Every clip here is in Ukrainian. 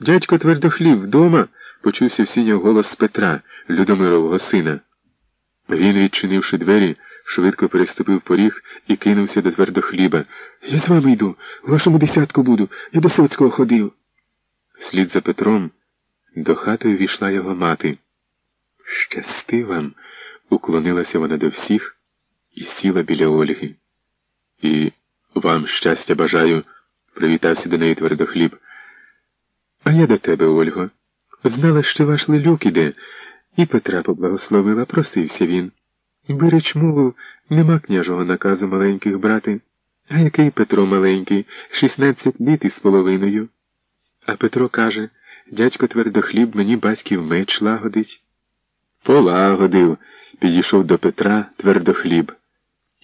Дядько твердохлів вдома, почувся в сінях голос Петра, Людомирового сина. Він, відчинивши двері, швидко переступив поріг і кинувся до твердохліба. Я з вами йду, в вашому десятку буду, я до Соцького ходив. Слід за Петром до хати увійшла його мати. Щасти вам, уклонилася вона до всіх і сіла біля Ольги. І вам щастя бажаю, привітався до неї твердохліб. А я до тебе, Ольго. Знала, що ваш лилюк іде, і Петра поблагословила, просився він. Береч мову, нема княжого наказу маленьких брати. А який Петро маленький, шістнадцять літ із половиною. А Петро каже дядько твердохліб мені батьків меч лагодить. Полагодив, підійшов до Петра твердохліб.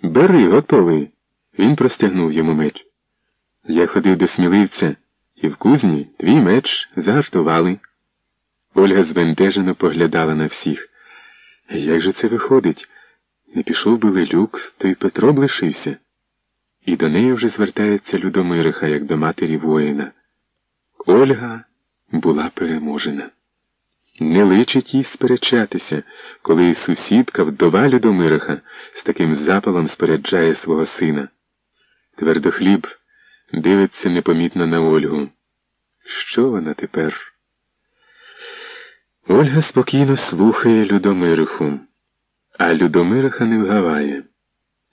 Бери, готовий. Він простягнув йому меч. Я ходив до сміливця, і в кузні твій меч загартували. Ольга збентежено поглядала на всіх. Як же це виходить? Не пішов би Лелюк, то й Петро б лишився. І до неї вже звертається Людомириха, як до матері воїна. Ольга була переможена. Не личить їй сперечатися, коли сусідка, вдова Людомириха, з таким запалом спереджає свого сина. Твердохліб дивиться непомітно на Ольгу. Що вона тепер? Ольга спокійно слухає Людомириху, а Людомириха не вгаває.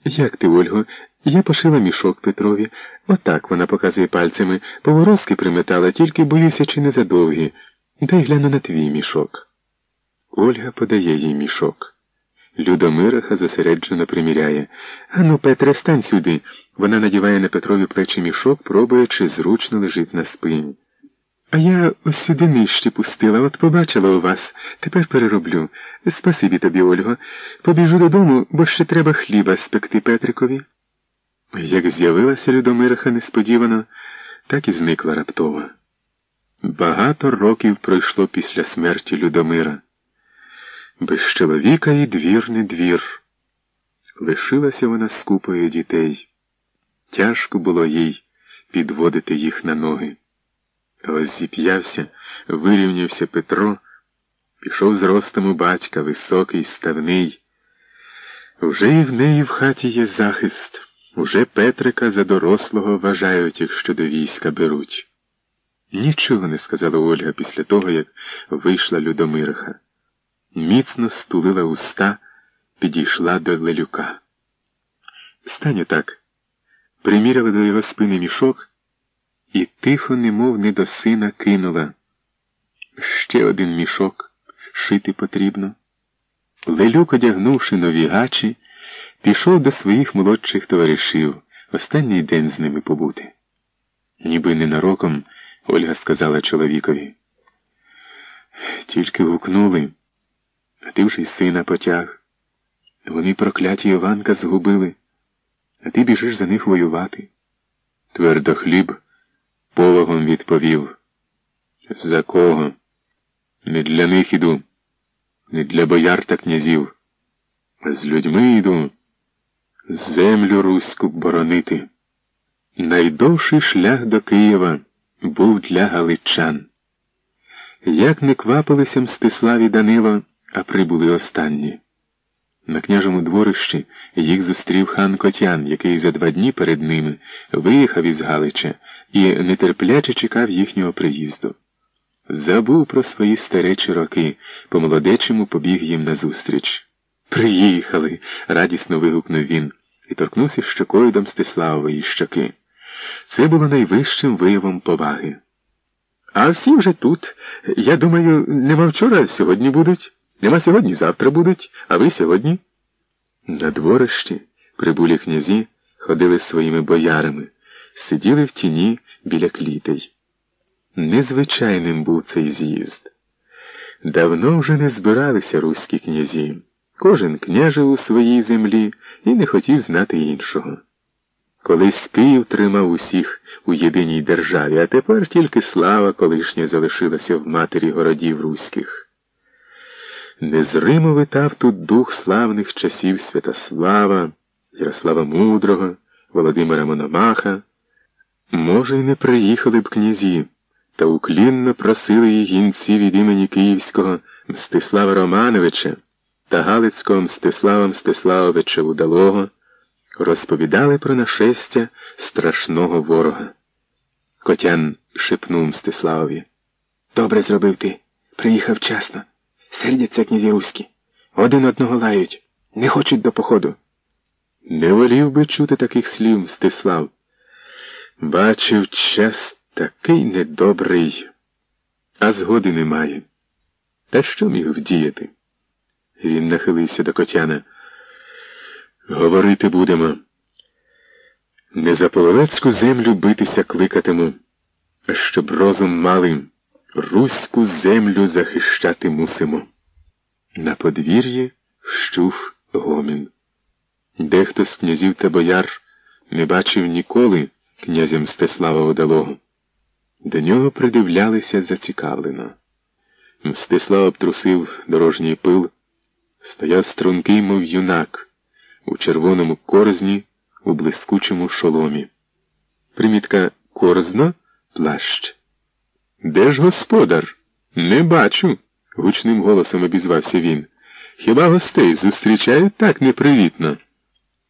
Як ти, Ольго, я пошила мішок Петрові. Отак вона показує пальцями, поворозки приметала, тільки боюся, чи не задовгі. Дай гляну на твій мішок. Ольга подає їй мішок. Людомираха зосереджено приміряє. Ану, Петре, стань сюди. Вона надіває на Петрові плечі мішок, пробує, чи зручно лежить на спині. А я ось сюди нижче пустила, от побачила у вас. Тепер перероблю. Спасибі тобі, Ольго. Побіжу додому, бо ще треба хліба спекти Петрикові. Як з'явилася Людомираха несподівано, так і зникла раптово. Багато років пройшло після смерті Людомира. Без чоловіка і двір не двір. Лишилася вона з купою дітей. Тяжко було їй підводити їх на ноги. Ось зіп'явся, вирівнявся Петро, пішов з ростом у батька, високий, ставний. Вже і в неї в хаті є захист, уже Петрика за дорослого вважають, якщо до війська беруть. Нічого не сказала Ольга після того, як вийшла Людомираха. Міцно стулила уста, підійшла до Лелюка. Стань отак. Приміряла до його спини мішок і тихо, немов не до сина, кинула. Ще один мішок шити потрібно. Лелюк, одягнувши нові гачі, пішов до своїх молодших товаришів останній день з ними побути. Ніби ненароком Ольга сказала чоловікові. Тільки гукнули, а ти вже й сина потяг. Вони прокляті Іванка згубили, а ти біжиш за них воювати. Твердо хліб повагом відповів. За кого? Не для них іду, не для бояр та князів, з людьми йду, землю руську боронити. Найдовший шлях до Києва був для галичан. Як не квапилися Мстислав і Данило, а прибули останні. На княжому дворищі їх зустрів хан Котян, який за два дні перед ними виїхав із Галича і нетерпляче чекав їхнього приїзду. Забув про свої старечі роки, по молодечому побіг їм назустріч. Приїхали, радісно вигукнув він і торкнувся щокою до Мстиславової щоки. Це було найвищим виявом поваги. А всі вже тут. Я думаю, нема вчора, сьогодні будуть. Нема сьогодні, завтра будуть, а ви сьогодні? На дворищі прибулі князі ходили своїми боярами, сиділи в тіні біля клітей. Незвичайним був цей з'їзд. Давно вже не збиралися руські князі. Кожен княжив у своїй землі і не хотів знати іншого. Колись Київ тримав усіх у єдиній державі, а тепер тільки слава колишня залишилася в матері городів руських. Незримо витав тут дух славних часів Святослава, Ярослава Мудрого, Володимира Мономаха. Може, й не приїхали б князі, та уклінно просили її гінці від імені Київського Мстислава Романовича та Галицького Мстислава Мстиславовича Удалого розповідали про нашестя страшного ворога. Котян шепнув Мстиславові. Добре зробив ти. Приїхав вчасно. Сердяться князі руські. Один одного лають, не хочуть до походу. Не волів би чути таких слів, Мстислав. Бачив час такий недобрий, а згоди немає. Та що міг вдіяти? Він нахилився до Котяна. Говорити будемо. Не за половецьку землю битися кликатиму, а щоб розум мали, руську землю захищати мусимо. На подвір'ї щув гомін. Дехто з князів та бояр не бачив ніколи князя Мстислава Одалого. До нього придивлялися зацікавлено. Мстислав обтрусив дорожній пил, стояв стрункий, мов юнак, у червоному корзні, у блискучому шоломі. Примітка корзно плащ. Де ж господар? Не бачу, гучним голосом обізвався він. Хіба гостей зустрічають так непривітно?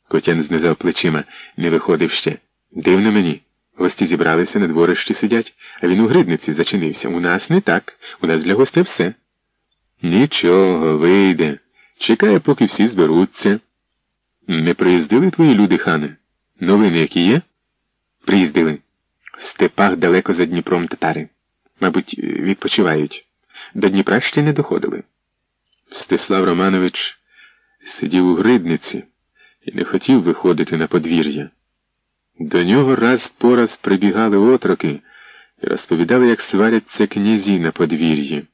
Котян знизав плечима, не виходив ще. Дивно мені. Гості зібралися на дворищі сидять, а він у гридниці зачинився. У нас не так. У нас для гостей все. Нічого, вийде. Чекає, поки всі зберуться. Не приїздили твої люди, хане? Новини які є? Приїздили. В степах далеко за Дніпром татари. Мабуть, відпочивають. До Дніпра ще не доходили. Стислав Романович сидів у гридниці і не хотів виходити на подвір'я. До нього раз по раз прибігали отроки і розповідали, як сваряться князі на подвір'ї.